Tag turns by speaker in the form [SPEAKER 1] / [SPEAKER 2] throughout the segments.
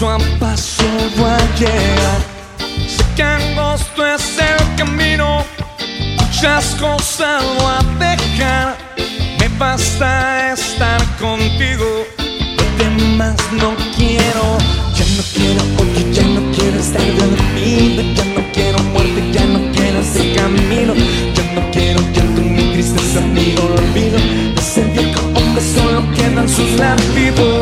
[SPEAKER 1] paso a paso voy a llegar. Sé que angosto es el camino, muchas cosas voy a dejar. Me basta estar contigo, lo demás no quiero. Ya no quiero odio, ya no quiero estar dormido, ya no quiero muerte, ya no quiero ese camino, ya no quiero llanto ni tristeza ni olvido. De ese viejo hombre solo quedan sus latidos.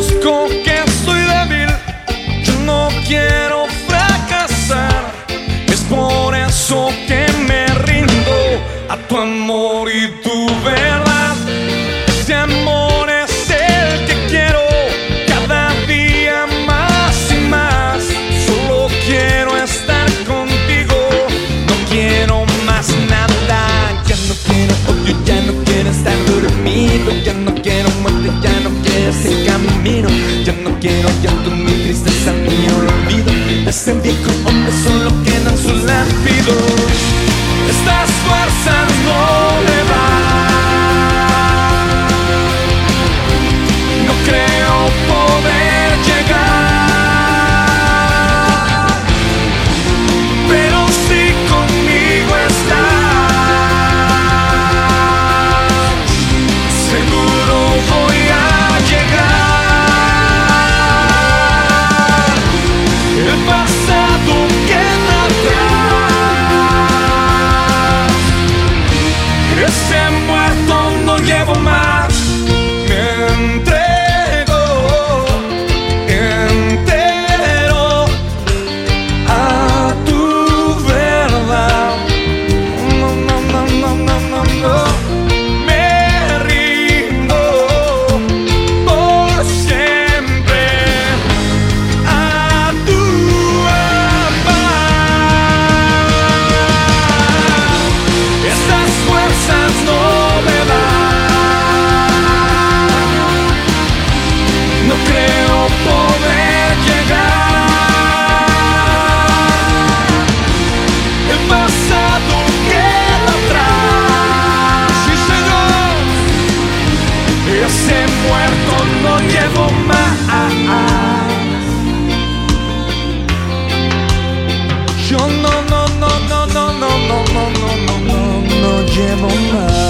[SPEAKER 1] nos. Ese camino, ya no quiero llanto ni tristeza ni olvido. De ese viejo hombre solo quedan sus latidos. Estas fuerzas É je m'en